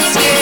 skin.